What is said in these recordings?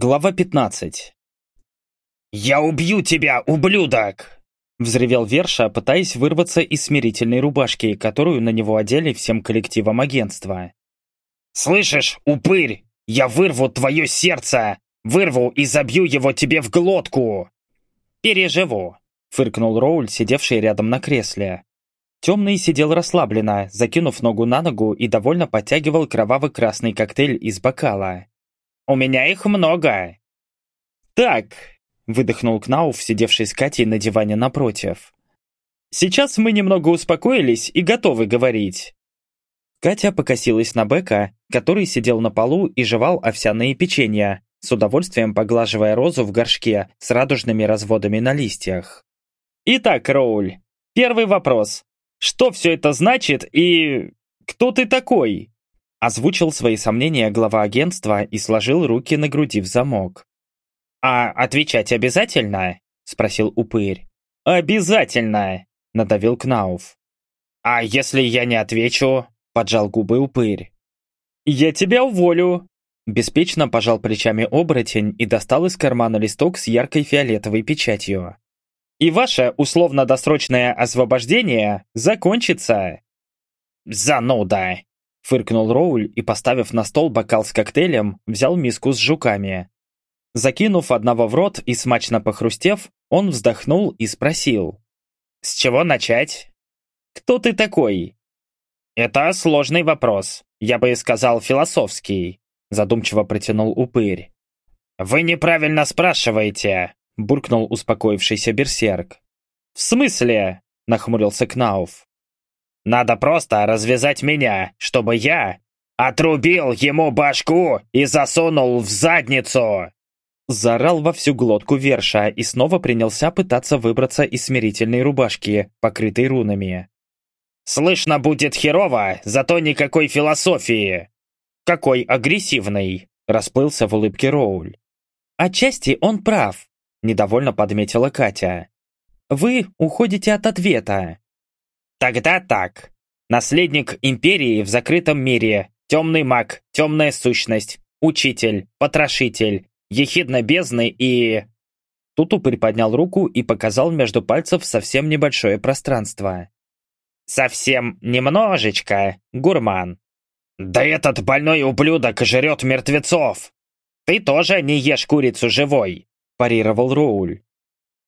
Глава 15 «Я убью тебя, ублюдок!» Взревел Верша, пытаясь вырваться из смирительной рубашки, которую на него одели всем коллективом агентства. «Слышишь, упырь, я вырву твое сердце! Вырву и забью его тебе в глотку!» «Переживу», — фыркнул Роуль, сидевший рядом на кресле. Темный сидел расслабленно, закинув ногу на ногу и довольно подтягивал кроваво-красный коктейль из бокала. У меня их много!» «Так», — выдохнул Кнауф, сидевший с Катей на диване напротив. «Сейчас мы немного успокоились и готовы говорить». Катя покосилась на Бека, который сидел на полу и жевал овсяные печенья, с удовольствием поглаживая розу в горшке с радужными разводами на листьях. «Итак, Роуль, первый вопрос. Что все это значит и... кто ты такой?» Озвучил свои сомнения глава агентства и сложил руки на груди в замок. «А отвечать обязательно?» – спросил упырь. «Обязательно!» – надавил Кнауф. «А если я не отвечу?» – поджал губы упырь. «Я тебя уволю!» Беспечно пожал плечами оборотень и достал из кармана листок с яркой фиолетовой печатью. «И ваше условно-досрочное освобождение закончится!» «Зануда!» Фыркнул Роуль и, поставив на стол бокал с коктейлем, взял миску с жуками. Закинув одного в рот и смачно похрустев, он вздохнул и спросил. «С чего начать?» «Кто ты такой?» «Это сложный вопрос. Я бы сказал философский», задумчиво протянул упырь. «Вы неправильно спрашиваете», буркнул успокоившийся берсерк. «В смысле?» нахмурился Кнауф. Надо просто развязать меня, чтобы я отрубил ему башку и засунул в задницу!» Заорал во всю глотку Верша и снова принялся пытаться выбраться из смирительной рубашки, покрытой рунами. «Слышно будет херово, зато никакой философии!» «Какой агрессивный!» – расплылся в улыбке Роуль. «Отчасти он прав», – недовольно подметила Катя. «Вы уходите от ответа. Тогда так. Наследник империи в закрытом мире, темный маг, темная сущность, учитель, потрошитель, ехидно бездны и... Тут упырь поднял руку и показал между пальцев совсем небольшое пространство. «Совсем немножечко, гурман». «Да этот больной ублюдок жрет мертвецов!» «Ты тоже не ешь курицу живой!» парировал Роуль.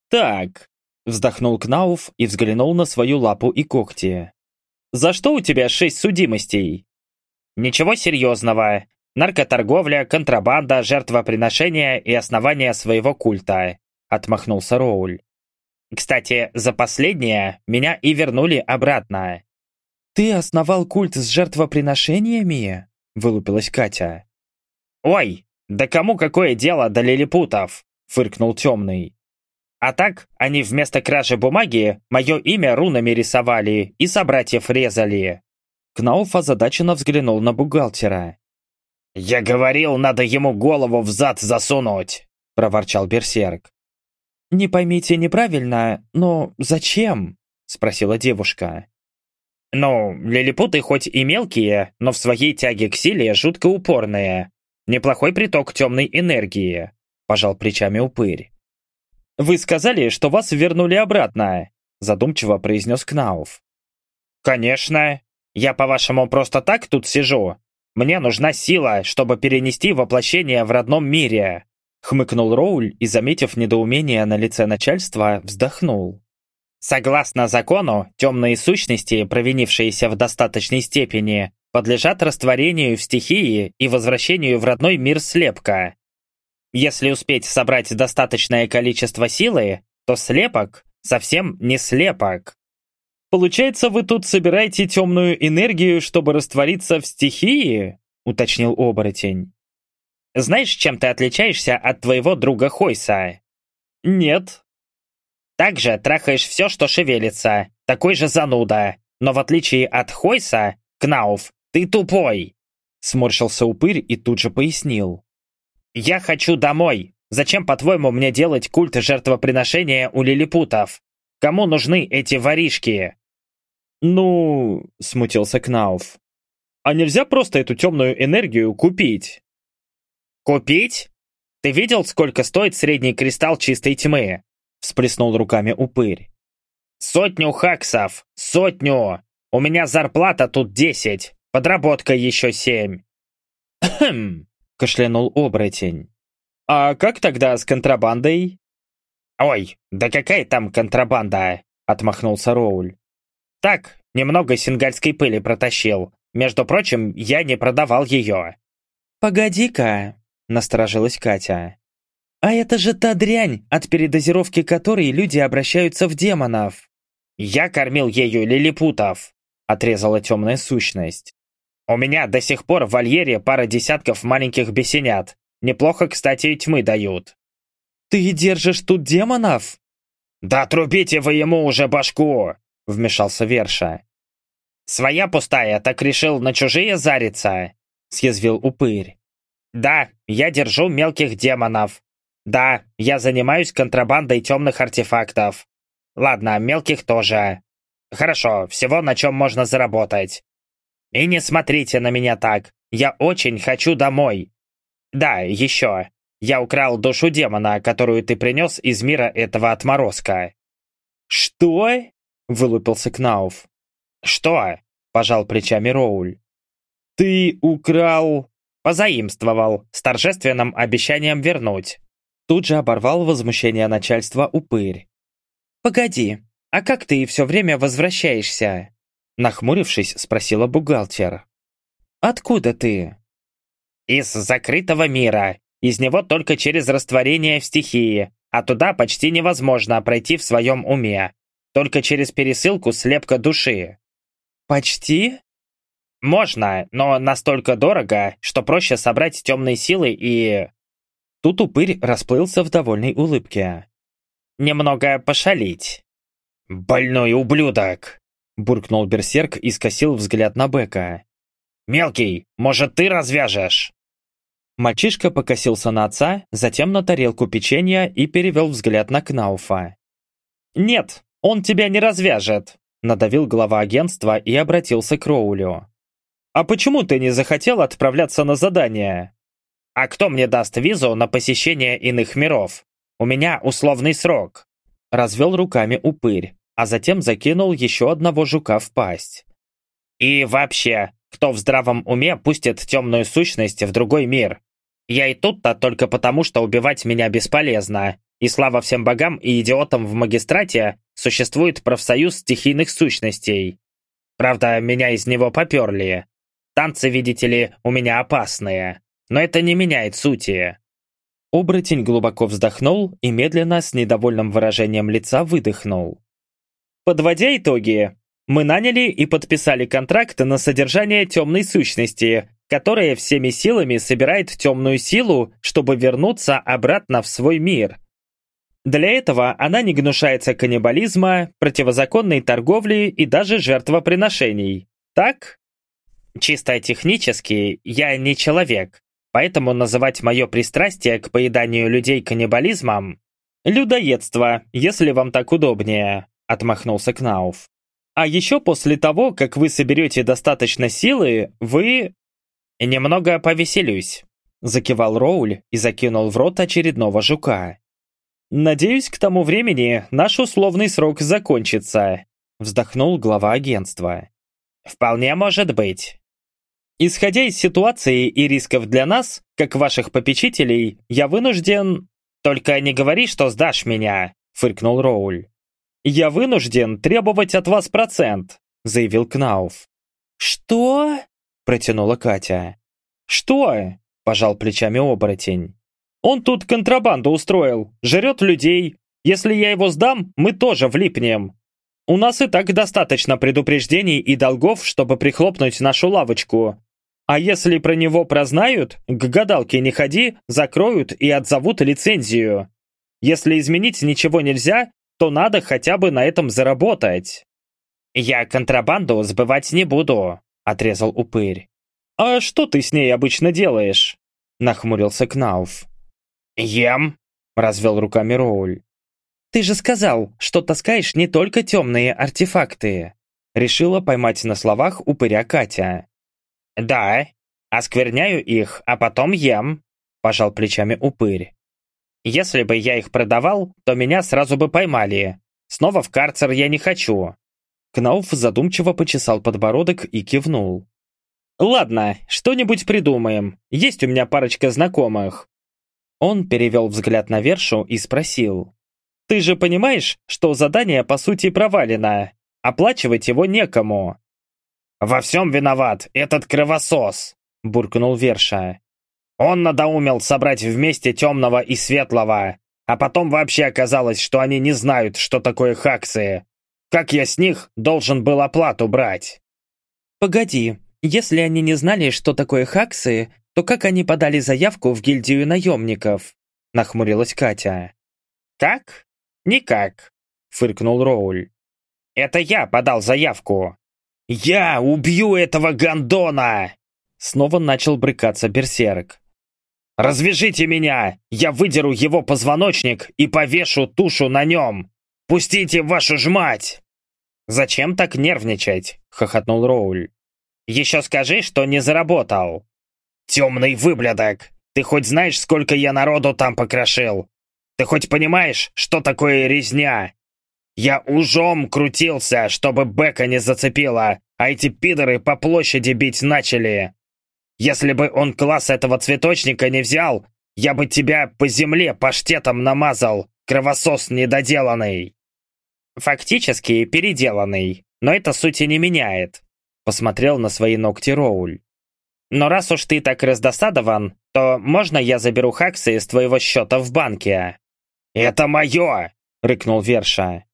«Так, Вздохнул Кнауф и взглянул на свою лапу и когти. «За что у тебя шесть судимостей?» «Ничего серьезного. Наркоторговля, контрабанда, жертвоприношение и основание своего культа», отмахнулся Роуль. «Кстати, за последнее меня и вернули обратно». «Ты основал культ с жертвоприношениями?» вылупилась Катя. «Ой, да кому какое дело до лилипутов?» фыркнул темный. А так, они вместо кражи бумаги мое имя рунами рисовали и собратьев резали. Кнауф озадаченно взглянул на бухгалтера. «Я говорил, надо ему голову в зад засунуть!» – проворчал Берсерк. «Не поймите неправильно, но зачем?» – спросила девушка. «Ну, лилипуты хоть и мелкие, но в своей тяге к силе жутко упорные. Неплохой приток темной энергии», – пожал плечами упырь. «Вы сказали, что вас вернули обратно», задумчиво произнес Кнауф. «Конечно. Я, по-вашему, просто так тут сижу? Мне нужна сила, чтобы перенести воплощение в родном мире», хмыкнул Роуль и, заметив недоумение на лице начальства, вздохнул. Согласно закону, темные сущности, провинившиеся в достаточной степени, подлежат растворению в стихии и возвращению в родной мир слепка. Если успеть собрать достаточное количество силы, то слепок совсем не слепок. «Получается, вы тут собираете темную энергию, чтобы раствориться в стихии?» — уточнил оборотень. «Знаешь, чем ты отличаешься от твоего друга Хойса?» «Нет». «Также трахаешь все, что шевелится, такой же зануда, но в отличие от Хойса, Кнауф, ты тупой!» Сморщился упырь и тут же пояснил. «Я хочу домой! Зачем, по-твоему, мне делать культ жертвоприношения у лилипутов? Кому нужны эти воришки?» «Ну...» — смутился Кнауф. «А нельзя просто эту темную энергию купить?» «Купить? Ты видел, сколько стоит средний кристалл чистой тьмы?» Всплеснул руками упырь. «Сотню хаксов! Сотню! У меня зарплата тут десять, подработка еще семь!» «Хм!» — кашлянул оборотень. «А как тогда с контрабандой?» «Ой, да какая там контрабанда?» — отмахнулся Роуль. «Так, немного сингальской пыли протащил. Между прочим, я не продавал ее». «Погоди-ка!» — насторожилась Катя. «А это же та дрянь, от передозировки которой люди обращаются в демонов!» «Я кормил ею лилипутов!» — отрезала темная сущность. «У меня до сих пор в вольере пара десятков маленьких бесенят. Неплохо, кстати, и тьмы дают». «Ты держишь тут демонов?» «Да трубите вы ему уже башку!» — вмешался Верша. «Своя пустая, так решил на чужие зариться?» — съязвил упырь. «Да, я держу мелких демонов. Да, я занимаюсь контрабандой темных артефактов. Ладно, мелких тоже. Хорошо, всего, на чем можно заработать. И не смотрите на меня так. Я очень хочу домой. Да, еще. Я украл душу демона, которую ты принес из мира этого отморозка». «Что?» — вылупился Кнауф. «Что?» — пожал плечами Роуль. «Ты украл...» «Позаимствовал, с торжественным обещанием вернуть». Тут же оборвал возмущение начальства упырь. «Погоди, а как ты все время возвращаешься?» Нахмурившись, спросила бухгалтер. «Откуда ты?» «Из закрытого мира. Из него только через растворение в стихии, а туда почти невозможно пройти в своем уме. Только через пересылку слепка души. «Почти?» «Можно, но настолько дорого, что проще собрать темные силы и...» Тут упырь расплылся в довольной улыбке. «Немного пошалить». «Больной ублюдок!» Буркнул берсерк и скосил взгляд на Бека. «Мелкий, может, ты развяжешь?» Мальчишка покосился на отца, затем на тарелку печенья и перевел взгляд на Кнауфа. «Нет, он тебя не развяжет!» Надавил глава агентства и обратился к Роулю. «А почему ты не захотел отправляться на задание?» «А кто мне даст визу на посещение иных миров? У меня условный срок!» Развел руками упырь, а затем закинул еще одного жука в пасть. «И вообще, кто в здравом уме пустит темную сущность в другой мир? Я и тут-то только потому, что убивать меня бесполезно. И слава всем богам и идиотам в магистрате, существует профсоюз стихийных сущностей. Правда, меня из него поперли. Танцы, видите ли, у меня опасные. Но это не меняет сути. Оборотень глубоко вздохнул и медленно с недовольным выражением лица выдохнул. Подводя итоги, мы наняли и подписали контракт на содержание темной сущности, которая всеми силами собирает темную силу, чтобы вернуться обратно в свой мир. Для этого она не гнушается каннибализма, противозаконной торговли и даже жертвоприношений. Так? Чисто технически я не человек, поэтому называть мое пристрастие к поеданию людей каннибализмом – людоедство, если вам так удобнее, отмахнулся Кнауф. А еще после того, как вы соберете достаточно силы, вы... Немного повеселюсь, закивал Роуль и закинул в рот очередного жука. «Надеюсь, к тому времени наш условный срок закончится», вздохнул глава агентства. «Вполне может быть». «Исходя из ситуации и рисков для нас, как ваших попечителей, я вынужден...» «Только не говори, что сдашь меня», фыркнул Роуль. «Я вынужден требовать от вас процент», заявил Кнауф. «Что?» протянула Катя. «Что?» пожал плечами оборотень. Он тут контрабанду устроил, жрет людей. Если я его сдам, мы тоже влипнем. У нас и так достаточно предупреждений и долгов, чтобы прихлопнуть нашу лавочку. А если про него прознают, к гадалке не ходи, закроют и отзовут лицензию. Если изменить ничего нельзя, то надо хотя бы на этом заработать. «Я контрабанду сбывать не буду», — отрезал упырь. «А что ты с ней обычно делаешь?» — нахмурился Кнауф. «Ем», — развел руками Роуль. «Ты же сказал, что таскаешь не только темные артефакты», — решила поймать на словах упыря Катя. «Да, оскверняю их, а потом ем». пожал плечами упырь. Если бы я их продавал, то меня сразу бы поймали. Снова в карцер я не хочу. Кнауф задумчиво почесал подбородок и кивнул. «Ладно, что-нибудь придумаем. Есть у меня парочка знакомых». Он перевел взгляд на Вершу и спросил. «Ты же понимаешь, что задание по сути провалено? Оплачивать его некому». «Во всем виноват этот кровосос», — буркнул Верша. «Он надоумел собрать вместе темного и светлого, а потом вообще оказалось, что они не знают, что такое хаксы. Как я с них должен был оплату брать?» «Погоди, если они не знали, что такое хаксы, то как они подали заявку в гильдию наемников?» Нахмурилась Катя. «Как? Никак», — фыркнул Роуль. «Это я подал заявку». «Я убью этого гондона!» Снова начал брыкаться берсерк. «Развяжите меня! Я выдеру его позвоночник и повешу тушу на нем! Пустите вашу жмать!» «Зачем так нервничать?» — хохотнул Роуль. «Еще скажи, что не заработал!» «Темный выблядок! Ты хоть знаешь, сколько я народу там покрошил? Ты хоть понимаешь, что такое резня? Я ужом крутился, чтобы Бека не зацепила, а эти пидоры по площади бить начали. Если бы он класс этого цветочника не взял, я бы тебя по земле паштетом намазал, кровосос недоделанный!» «Фактически переделанный, но это сути не меняет», посмотрел на свои ногти Роуль. «Но раз уж ты так раздосадован, то можно я заберу хаксы из твоего счета в банке?» «Это мое!» — рыкнул Верша.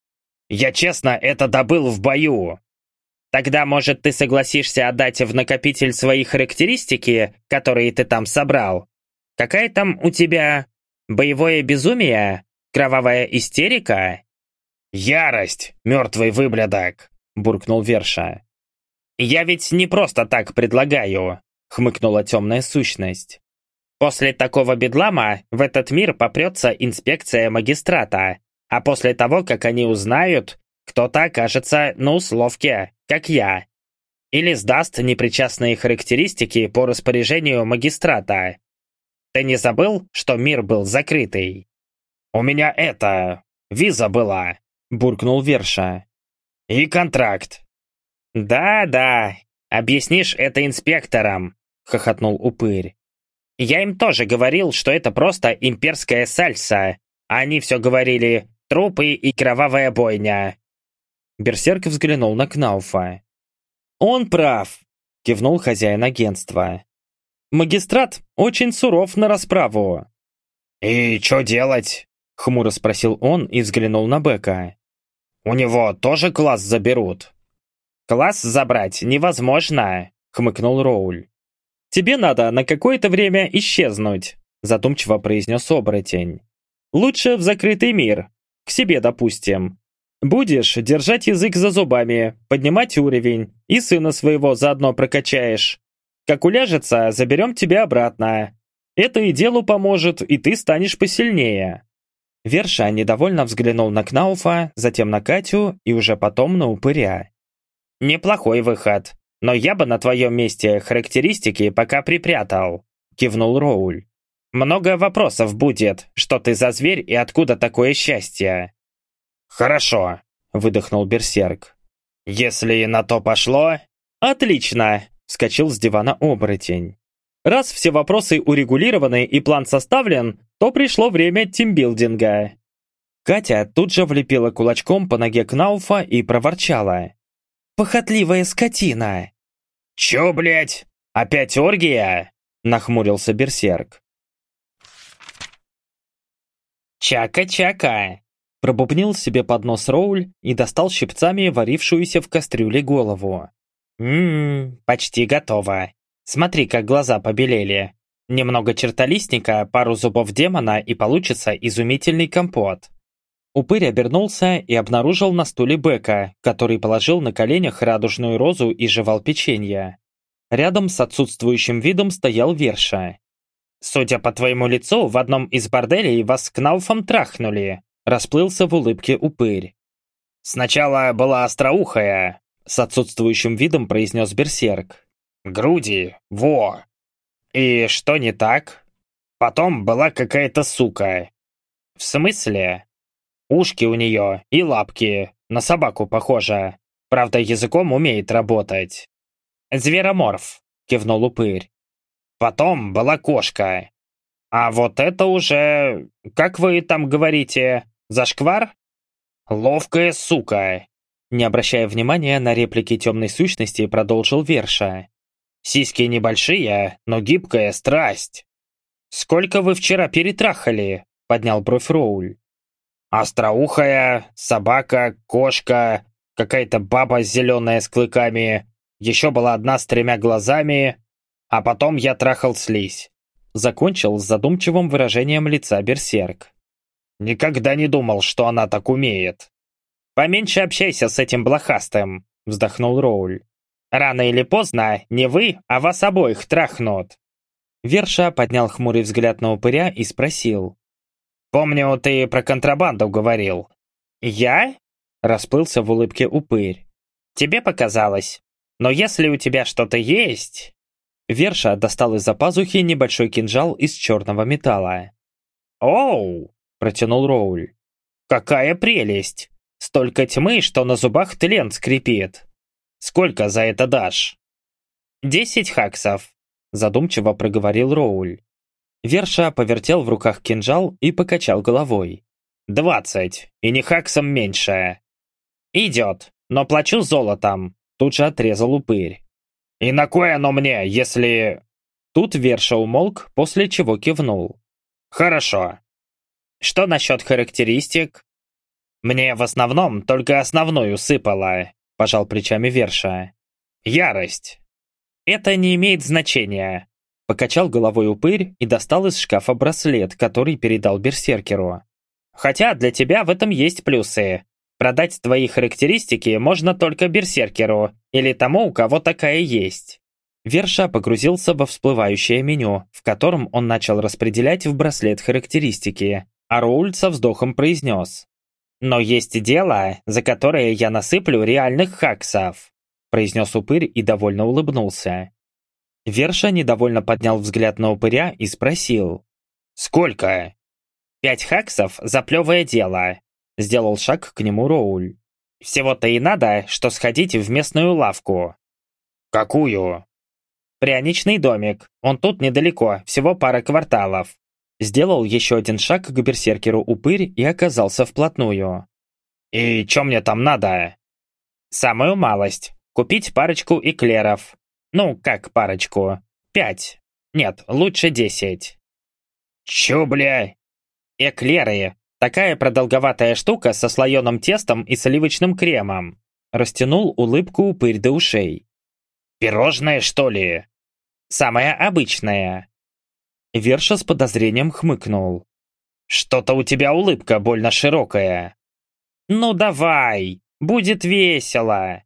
«Я честно это добыл в бою!» «Тогда, может, ты согласишься отдать в накопитель свои характеристики, которые ты там собрал? Какая там у тебя... Боевое безумие? Кровавая истерика?» «Ярость, мертвый выблядок!» — буркнул Верша. «Я ведь не просто так предлагаю», — хмыкнула темная сущность. «После такого бедлама в этот мир попрется инспекция магистрата, а после того, как они узнают, кто-то окажется на условке, как я. Или сдаст непричастные характеристики по распоряжению магистрата. Ты не забыл, что мир был закрытый?» «У меня это... виза была», — буркнул Верша. «И контракт». «Да-да, объяснишь это инспекторам», — хохотнул упырь. «Я им тоже говорил, что это просто имперская сальса, они все говорили «трупы и кровавая бойня». Берсерк взглянул на Кнауфа. «Он прав», — кивнул хозяин агентства. «Магистрат очень суров на расправу». «И что делать?» — хмуро спросил он и взглянул на Бека. «У него тоже класс заберут?» «Класс забрать невозможно», — хмыкнул Роуль. «Тебе надо на какое-то время исчезнуть», — задумчиво произнес оборотень. «Лучше в закрытый мир. К себе, допустим. Будешь держать язык за зубами, поднимать уровень, и сына своего заодно прокачаешь. Как уляжется, заберем тебя обратно. Это и делу поможет, и ты станешь посильнее». Верша недовольно взглянул на Кнауфа, затем на Катю и уже потом на упыря. «Неплохой выход, но я бы на твоем месте характеристики пока припрятал», кивнул Роуль. «Много вопросов будет, что ты за зверь и откуда такое счастье». «Хорошо», выдохнул Берсерк. «Если на то пошло...» «Отлично!» — вскочил с дивана оборотень. Раз все вопросы урегулированы и план составлен, то пришло время тимбилдинга. Катя тут же влепила кулачком по ноге Кнауфа и проворчала. «Похотливая скотина!» «Чё, блядь? Опять оргия?» — нахмурился Берсерк. «Чака-чака!» — пробубнил себе под нос Роуль и достал щипцами варившуюся в кастрюле голову. «Ммм, почти готово. Смотри, как глаза побелели. Немного чертолистника, пару зубов демона и получится изумительный компот». Упырь обернулся и обнаружил на стуле Бека, который положил на коленях радужную розу и жевал печенье. Рядом с отсутствующим видом стоял Верша. «Судя по твоему лицу, в одном из борделей вас с Кнауфом трахнули», расплылся в улыбке упырь. «Сначала была остроухая», с отсутствующим видом произнес Берсерк. «Груди, во!» «И что не так?» Потом была какая-то сука. В смысле? Ушки у нее и лапки, на собаку похожа. Правда, языком умеет работать. Звероморф, кивнул упырь. Потом была кошка. А вот это уже... Как вы там говорите? Зашквар? Ловкая сука. Не обращая внимания на реплики темной сущности, продолжил Верша. Сиськи небольшие, но гибкая страсть. «Сколько вы вчера перетрахали?» — поднял бровь Роуль. «Остроухая, собака, кошка, какая-то баба зеленая с клыками, еще была одна с тремя глазами, а потом я трахал слизь». Закончил с задумчивым выражением лица берсерк. «Никогда не думал, что она так умеет». «Поменьше общайся с этим блохастым», — вздохнул Роуль. «Рано или поздно не вы, а вас обоих трахнут». Верша поднял хмурый взгляд на упыря и спросил. «Помню, ты про контрабанду говорил». «Я?» – расплылся в улыбке упырь. «Тебе показалось. Но если у тебя что-то есть...» Верша достал из-за пазухи небольшой кинжал из черного металла. «Оу!» – протянул Роуль. «Какая прелесть! Столько тьмы, что на зубах тлен скрипит. Сколько за это дашь?» «Десять хаксов», задумчиво проговорил Роуль. Верша повертел в руках кинжал и покачал головой. «Двадцать, и не хаксом меньше». «Идет, но плачу золотом», тут же отрезал упырь. «И на кое оно мне, если...» Тут Верша умолк, после чего кивнул. «Хорошо». «Что насчет характеристик?» «Мне в основном только основную сыпало», пожал плечами Верша. «Ярость. «Это не имеет значения», — покачал головой упырь и достал из шкафа браслет, который передал берсеркеру. «Хотя для тебя в этом есть плюсы. Продать твои характеристики можно только берсеркеру или тому, у кого такая есть». Верша погрузился во всплывающее меню, в котором он начал распределять в браслет характеристики, а Роуль со вздохом произнес. «Но есть дело, за которое я насыплю реальных хаксов» произнес упырь и довольно улыбнулся. Верша недовольно поднял взгляд на упыря и спросил. «Сколько?» «Пять хаксов за плевое дело», — сделал шаг к нему Роуль. «Всего-то и надо, что сходить в местную лавку». «Какую?» «Пряничный домик. Он тут недалеко, всего пара кварталов». Сделал еще один шаг к берсеркеру упырь и оказался вплотную. «И что мне там надо?» «Самую малость. Купить парочку эклеров. Ну, как парочку? Пять. Нет, лучше десять. Чё, бля? Эклеры. Такая продолговатая штука со слоеным тестом и сливочным кремом. Растянул улыбку упырь до ушей. Пирожное, что ли? Самое обычное. Верша с подозрением хмыкнул. Что-то у тебя улыбка больно широкая. Ну давай, будет весело.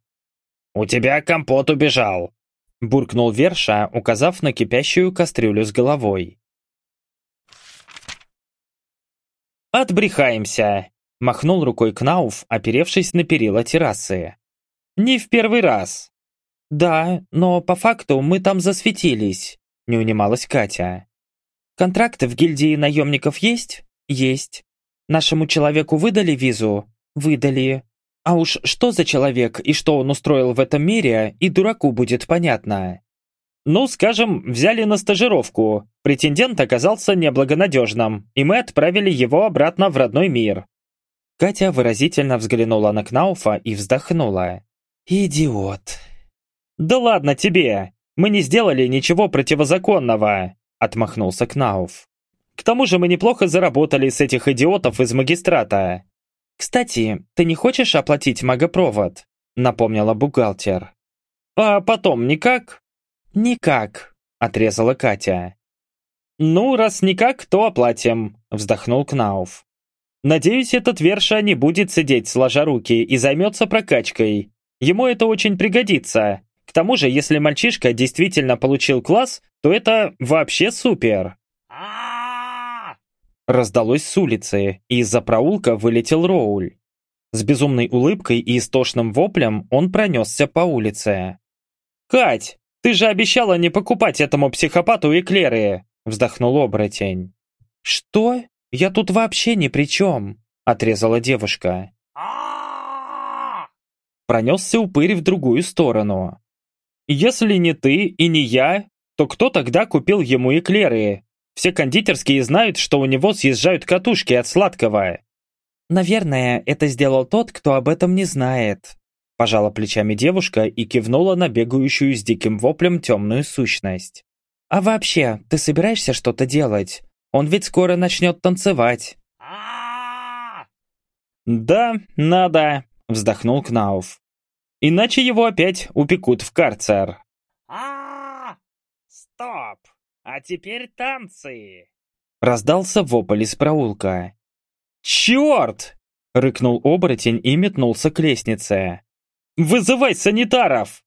«У тебя компот убежал!» Буркнул Верша, указав на кипящую кастрюлю с головой. «Отбрехаемся!» Махнул рукой Кнауф, оперевшись на перила террасы. «Не в первый раз!» «Да, но по факту мы там засветились», — не унималась Катя. «Контракты в гильдии наемников есть? Есть. Нашему человеку выдали визу? Выдали. А уж что за человек и что он устроил в этом мире, и дураку будет понятно. Ну, скажем, взяли на стажировку. Претендент оказался неблагонадежным, и мы отправили его обратно в родной мир. Катя выразительно взглянула на Кнауфа и вздохнула. «Идиот!» «Да ладно тебе! Мы не сделали ничего противозаконного!» Отмахнулся Кнауф. «К тому же мы неплохо заработали с этих идиотов из магистрата. «Кстати, ты не хочешь оплатить магопровод?» — напомнила бухгалтер. «А потом никак?» «Никак», — отрезала Катя. «Ну, раз никак, то оплатим», — вздохнул Кнауф. «Надеюсь, этот Верша не будет сидеть сложа руки и займется прокачкой. Ему это очень пригодится. К тому же, если мальчишка действительно получил класс, то это вообще супер». Раздалось с улицы, и из-за проулка вылетел Роуль. С безумной улыбкой и истошным воплем он пронесся по улице. «Кать, ты же обещала не покупать этому психопату эклеры!» вздохнул оборотень. «Что? Я тут вообще ни при чем!» — отрезала девушка. Пронесся упырь в другую сторону. «Если не ты и не я, то кто тогда купил ему эклеры? Все кондитерские знают, что у него съезжают катушки от сладкого». «Наверное, это сделал тот, кто об этом не знает», пожала плечами девушка и кивнула на бегающую с диким воплем темную сущность. «А вообще, ты собираешься что-то делать? Он ведь скоро начнет танцевать». «Да, надо», — вздохнул Кнауф. «Иначе его опять упекут в карцер». а Стоп! А теперь танцы!» Раздался вопль из проулка. «Черт!» — рыкнул оборотень и метнулся к лестнице. «Вызывай санитаров!»